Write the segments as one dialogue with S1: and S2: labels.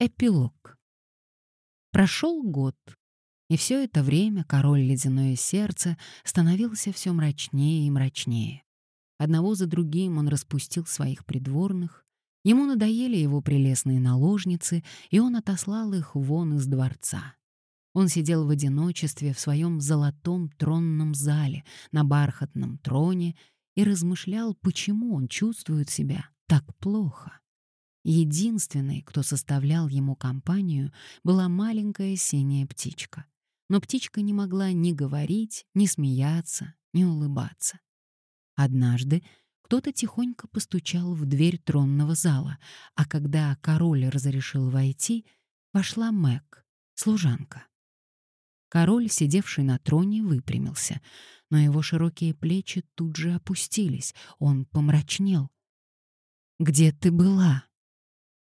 S1: Эпилог. Прошел год, и все это время король Ледяное Сердце становился все мрачнее и мрачнее. Одного за другим он распустил своих придворных, ему надоели его прелестные наложницы, и он отослал их вон из дворца. Он сидел в одиночестве в своем золотом тронном зале на бархатном троне и размышлял, почему он чувствует себя так плохо. Единственной, кто составлял ему компанию, была маленькая синяя птичка. Но птичка не могла ни говорить, ни смеяться, ни улыбаться. Однажды кто-то тихонько постучал в дверь тронного зала, а когда король разрешил войти, вошла Мэг, служанка. Король, сидевший на троне, выпрямился, но его широкие плечи тут же опустились, он помрачнел. «Где ты была?»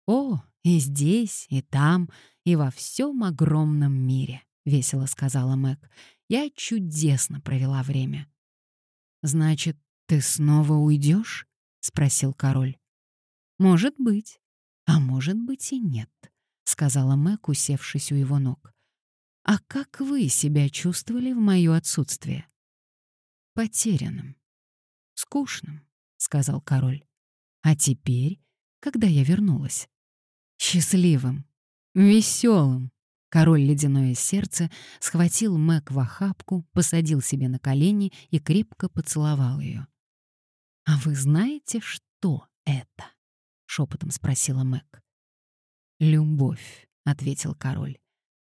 S1: «О, и здесь, и там, и во всем огромном мире», — весело сказала Мэг. «Я чудесно провела время». «Значит, ты снова уйдешь?» — спросил король. «Может быть, а может быть и нет», — сказала Мэг, усевшись у его ног. «А как вы себя чувствовали в моё отсутствие?» «Потерянным, скучным», — сказал король. «А теперь, когда я вернулась?» счастливым, веселым. Король Ледяное Сердце схватил Мэг в охапку, посадил себе на колени и крепко поцеловал ее. «А вы знаете, что это?» — шепотом спросила Мэг. «Любовь», — ответил король.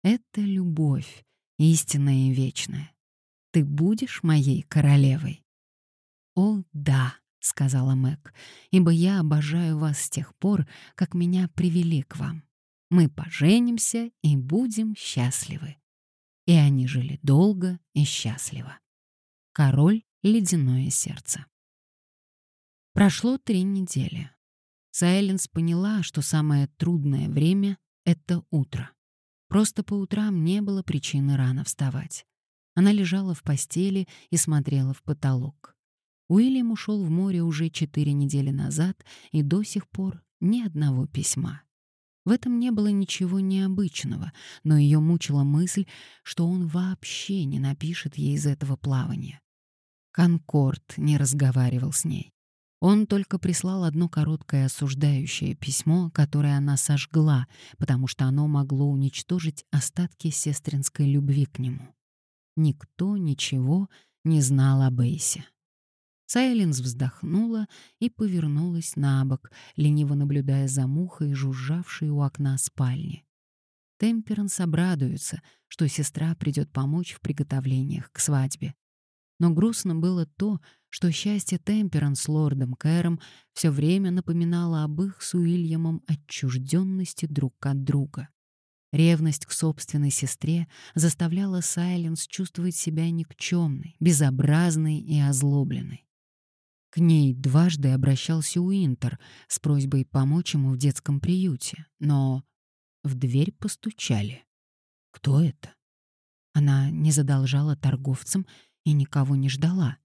S1: «Это любовь, истинная и вечная. Ты будешь моей королевой?» «О, да», — сказала Мэг, — «ибо я обожаю вас с тех пор, как меня привели к вам. Мы поженимся и будем счастливы». И они жили долго и счастливо. Король — ледяное сердце. Прошло три недели. Сайленс поняла, что самое трудное время — это утро. Просто по утрам не было причины рано вставать. Она лежала в постели и смотрела в потолок. Уильям ушел в море уже четыре недели назад и до сих пор ни одного письма. В этом не было ничего необычного, но ее мучила мысль, что он вообще не напишет ей из этого плавания. Конкорд не разговаривал с ней. Он только прислал одно короткое осуждающее письмо, которое она сожгла, потому что оно могло уничтожить остатки сестринской любви к нему. Никто ничего не знал об Эйсе. Сайленс вздохнула и повернулась на бок, лениво наблюдая за мухой, жужжавшей у окна спальни. Темперанс обрадуется, что сестра придет помочь в приготовлениях к свадьбе. Но грустно было то, что счастье Темперанс с лордом Кэром все время напоминало об их с Уильямом отчужденности друг от друга. Ревность к собственной сестре заставляла Сайленс чувствовать себя никчемной, безобразной и озлобленной. К ней дважды обращался Уинтер с просьбой помочь ему в детском приюте, но в дверь постучали. Кто это? Она не задолжала торговцам и никого не ждала.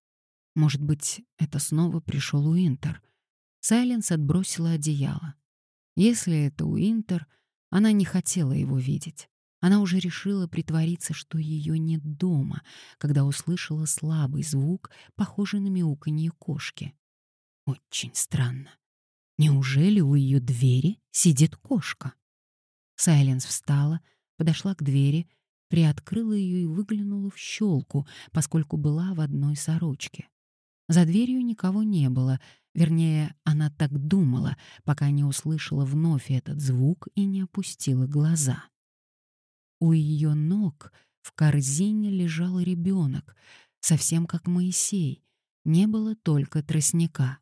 S1: Может быть, это снова пришел Уинтер. Сайленс отбросила одеяло. Если это Уинтер, она не хотела его видеть. Она уже решила притвориться, что ее нет дома, когда услышала слабый звук, похожий на мяуканье кошки. Очень странно. Неужели у ее двери сидит кошка? Сайленс встала, подошла к двери, приоткрыла ее и выглянула в щелку, поскольку была в одной сорочке. За дверью никого не было, вернее, она так думала, пока не услышала вновь этот звук и не опустила глаза. У ее ног в корзине лежал ребенок, совсем как Моисей. Не было только тростника.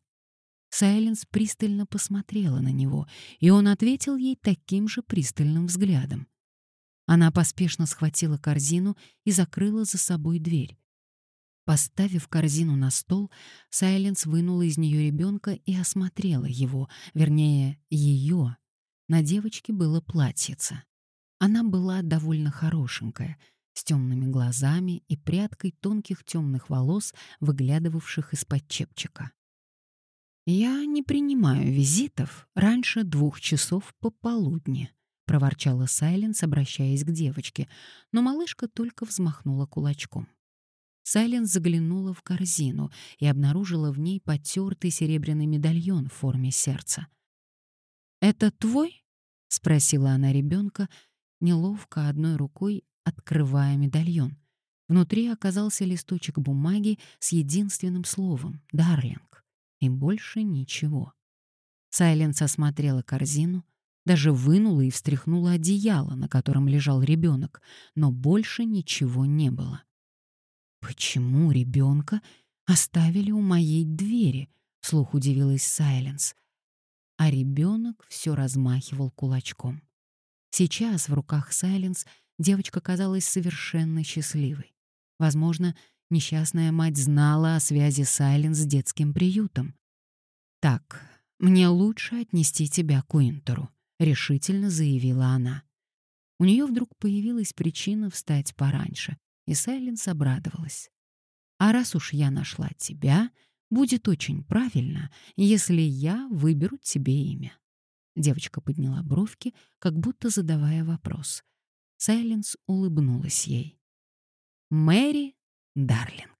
S1: Сайленс пристально посмотрела на него, и он ответил ей таким же пристальным взглядом. Она поспешно схватила корзину и закрыла за собой дверь. Поставив корзину на стол, Сайленс вынула из нее ребенка и осмотрела его, вернее, ее. На девочке было платьице. Она была довольно хорошенькая, с темными глазами и прядкой тонких темных волос, выглядывавших из-под чепчика. «Я не принимаю визитов раньше двух часов пополудни», — проворчала Сайленс, обращаясь к девочке, но малышка только взмахнула кулачком. Сайленс заглянула в корзину и обнаружила в ней потертый серебряный медальон в форме сердца. «Это твой?» — спросила она ребенка, неловко одной рукой открывая медальон. Внутри оказался листочек бумаги с единственным словом «Дарлинг» и больше ничего. Сайленс осмотрела корзину, даже вынула и встряхнула одеяло, на котором лежал ребенок, но больше ничего не было. «Почему ребенка оставили у моей двери?» — вслух удивилась Сайленс. А ребенок все размахивал кулачком. Сейчас в руках Сайленс девочка казалась совершенно счастливой. Возможно, несчастная мать знала о связи Сайленс с детским приютом. «Так, мне лучше отнести тебя к Уинтеру», — решительно заявила она. У нее вдруг появилась причина встать пораньше, и Сайленс обрадовалась. «А раз уж я нашла тебя, будет очень правильно, если я выберу тебе имя». Девочка подняла бровки, как будто задавая вопрос. Сайленс улыбнулась ей. Мэри Дарлин.